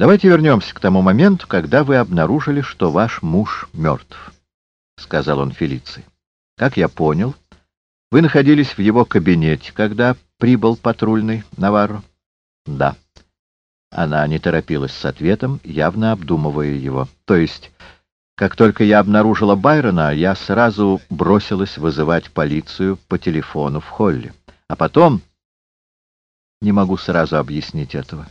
Давайте вернемся к тому моменту, когда вы обнаружили, что ваш муж мертв, — сказал он Фелиции. Как я понял, вы находились в его кабинете, когда прибыл патрульный Наварро? Да. Она не торопилась с ответом, явно обдумывая его. То есть, как только я обнаружила Байрона, я сразу бросилась вызывать полицию по телефону в холле. А потом... Не могу сразу объяснить этого.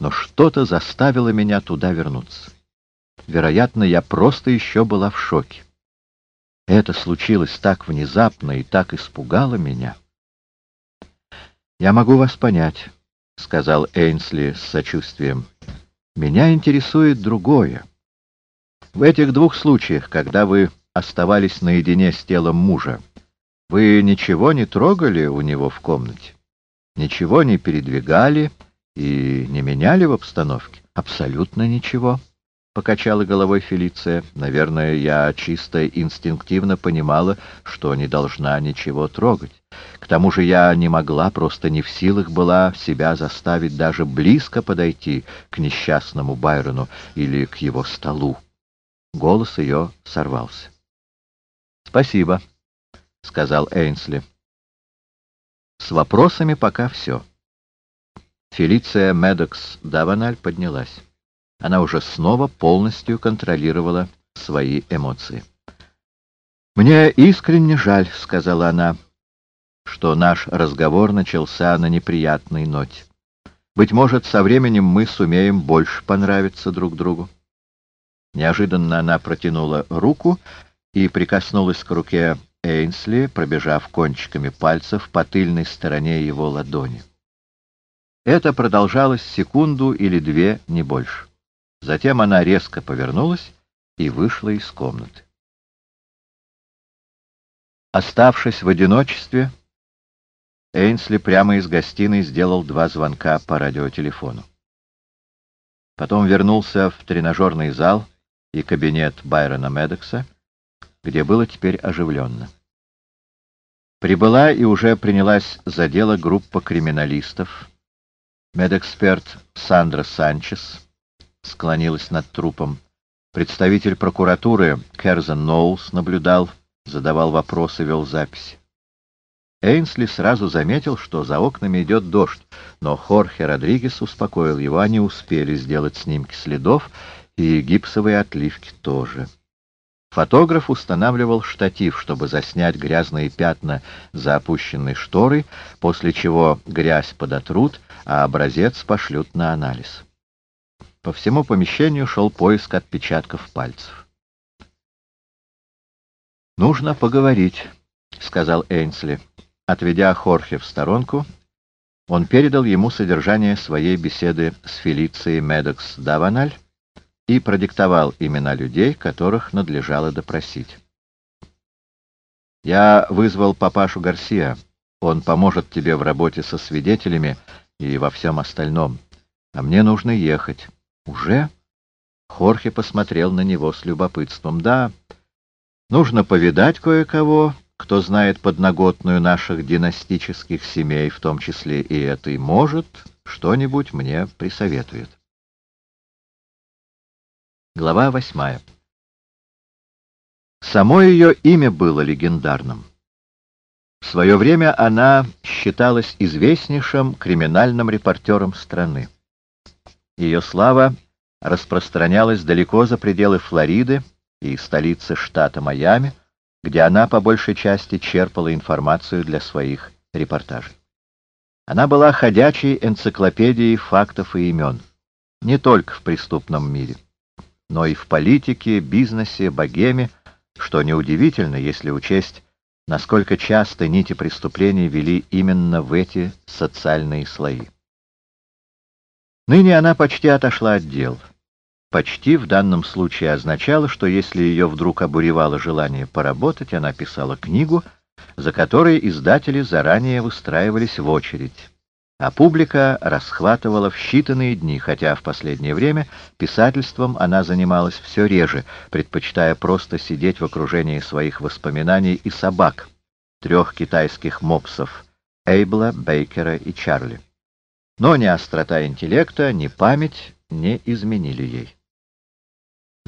Но что-то заставило меня туда вернуться. Вероятно, я просто еще была в шоке. Это случилось так внезапно и так испугало меня. «Я могу вас понять», — сказал Эйнсли с сочувствием. «Меня интересует другое. В этих двух случаях, когда вы оставались наедине с телом мужа, вы ничего не трогали у него в комнате? Ничего не передвигали и не меняли в обстановке? Абсолютно ничего. — покачала головой Фелиция. «Наверное, я чисто инстинктивно понимала, что не должна ничего трогать. К тому же я не могла, просто не в силах была себя заставить даже близко подойти к несчастному Байрону или к его столу». Голос ее сорвался. «Спасибо», — сказал Эйнсли. «С вопросами пока все». Фелиция Медокс Даваналь поднялась. Она уже снова полностью контролировала свои эмоции. «Мне искренне жаль», — сказала она, — «что наш разговор начался на неприятной ноте. Быть может, со временем мы сумеем больше понравиться друг другу». Неожиданно она протянула руку и прикоснулась к руке Эйнсли, пробежав кончиками пальцев по тыльной стороне его ладони. Это продолжалось секунду или две, не больше. Затем она резко повернулась и вышла из комнаты. Оставшись в одиночестве, Эйнсли прямо из гостиной сделал два звонка по радиотелефону. Потом вернулся в тренажерный зал и кабинет Байрона Медекса, где было теперь оживленно. Прибыла и уже принялась за дело группа криминалистов, медэксперт Сандра Санчес, склонилась над трупом. Представитель прокуратуры Керзен Ноулс наблюдал, задавал вопросы, вел записи. Эйнсли сразу заметил, что за окнами идет дождь, но Хорхе Родригес успокоил его, они успели сделать снимки следов, и гипсовые отливки тоже. Фотограф устанавливал штатив, чтобы заснять грязные пятна за опущенной шторой, после чего грязь подотрут, а образец пошлют на анализ. По всему помещению шел поиск отпечатков пальцев. «Нужно поговорить», — сказал Эйнсли. Отведя Хорхе в сторонку, он передал ему содержание своей беседы с Фелицией Медокс Даваналь и продиктовал имена людей, которых надлежало допросить. «Я вызвал папашу Гарсия. Он поможет тебе в работе со свидетелями и во всем остальном. А мне нужно ехать». «Уже?» Хорхе посмотрел на него с любопытством. «Да, нужно повидать кое-кого, кто знает подноготную наших династических семей, в том числе и этой, может, что-нибудь мне присоветует». Глава восьмая Само ее имя было легендарным. В свое время она считалась известнейшим криминальным репортером страны. Ее слава распространялась далеко за пределы Флориды и столицы штата Майами, где она по большей части черпала информацию для своих репортажей. Она была ходячей энциклопедией фактов и имен, не только в преступном мире, но и в политике, бизнесе, богеме, что неудивительно, если учесть, насколько часто нити преступлений вели именно в эти социальные слои. Ныне она почти отошла от дел. Почти в данном случае означало, что если ее вдруг обуревало желание поработать, она писала книгу, за которой издатели заранее выстраивались в очередь. А публика расхватывала в считанные дни, хотя в последнее время писательством она занималась все реже, предпочитая просто сидеть в окружении своих воспоминаний и собак, трех китайских мопсов — Эйбла, Бейкера и Чарли. Но ни острота интеллекта, ни память не изменили ей.